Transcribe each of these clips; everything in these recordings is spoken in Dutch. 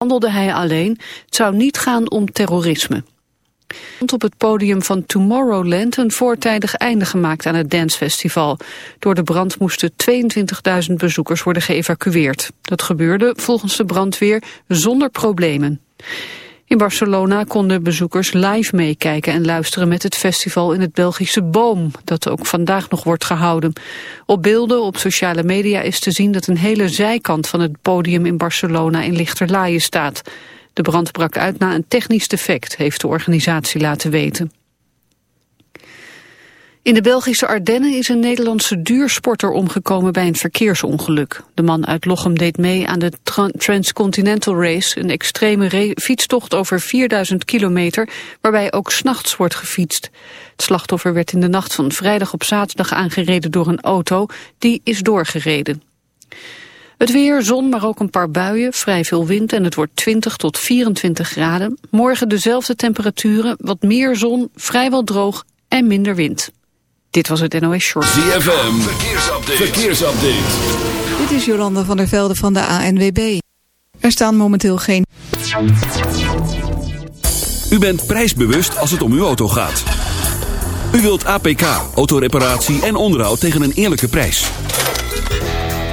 handelde hij alleen. Het zou niet gaan om terrorisme. Op het podium van Tomorrowland een voortijdig einde gemaakt aan het dancefestival. Door de brand moesten 22.000 bezoekers worden geëvacueerd. Dat gebeurde volgens de brandweer zonder problemen. In Barcelona konden bezoekers live meekijken en luisteren met het festival in het Belgische Boom, dat ook vandaag nog wordt gehouden. Op beelden op sociale media is te zien dat een hele zijkant van het podium in Barcelona in lichterlaaien staat. De brand brak uit na een technisch defect, heeft de organisatie laten weten. In de Belgische Ardennen is een Nederlandse duursporter omgekomen bij een verkeersongeluk. De man uit Lochem deed mee aan de Transcontinental Race, een extreme fietstocht over 4000 kilometer, waarbij ook s'nachts wordt gefietst. Het slachtoffer werd in de nacht van vrijdag op zaterdag aangereden door een auto, die is doorgereden. Het weer, zon, maar ook een paar buien, vrij veel wind en het wordt 20 tot 24 graden. Morgen dezelfde temperaturen, wat meer zon, vrijwel droog en minder wind. Dit was het NOS Short. ZFM, verkeersupdate. verkeersupdate. Dit is Jolanda van der Velde van de ANWB. Er staan momenteel geen... U bent prijsbewust als het om uw auto gaat. U wilt APK, autoreparatie en onderhoud tegen een eerlijke prijs.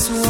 just one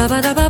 ba ba da ba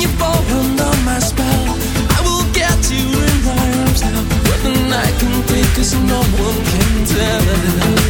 you've under my spell. I will get you in my arms now. Can no one can tell.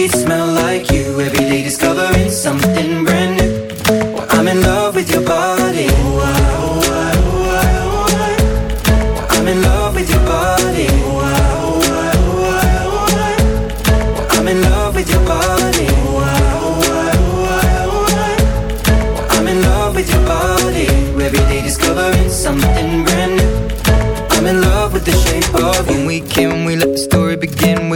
sheets smell like you. Every day discovering something brand new. Well, I'm in love with your body. Oh, I, oh, I, oh, I, oh, I. Well, I'm in love with your body. Oh, I, oh, I, oh, I, oh, I. Well, I'm in love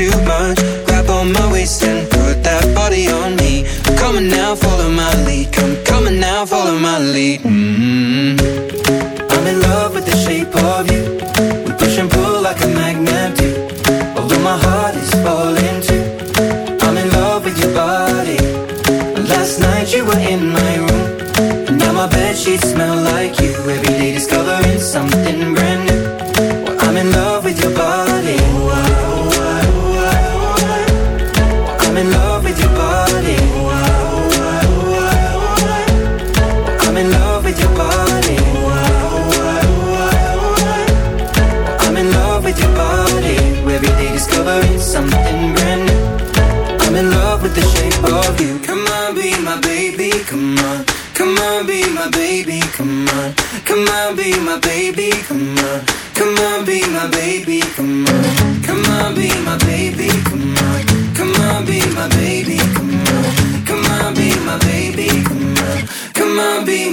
too much.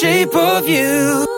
shape of you.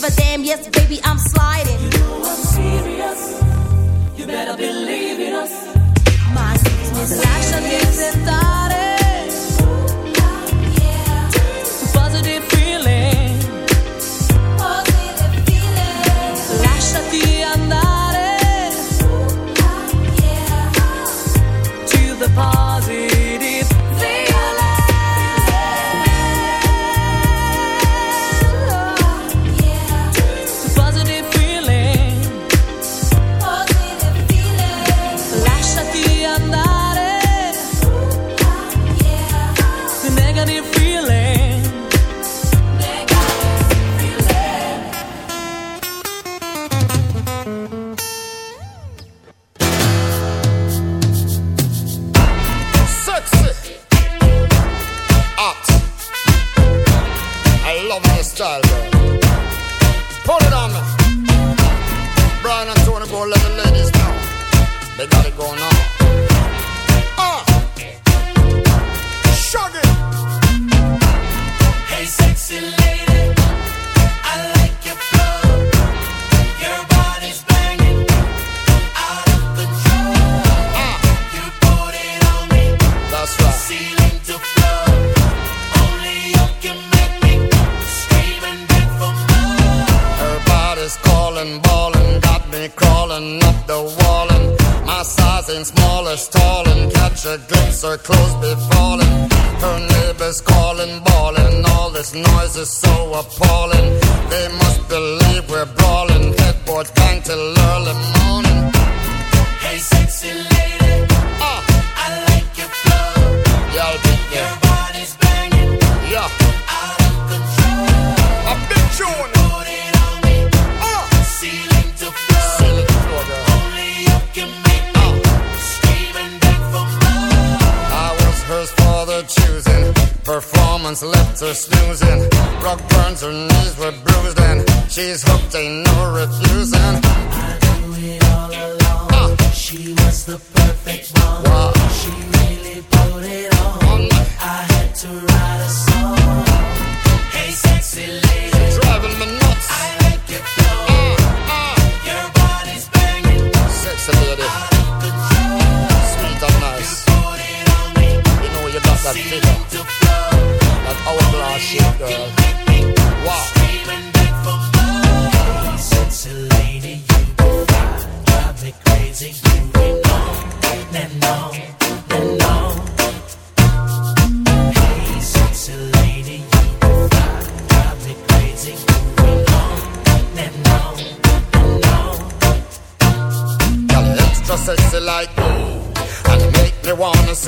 Give a damn, yes, baby, I'm sliding. You know I'm serious. You better believe in us. My business Lasciati tentare. Positive Left snoozing. Rock burns, her knees were bruised, and she's hooked, ain't no refusing. it all along. She was the perfect one. Wow. She really put it on. I had to write a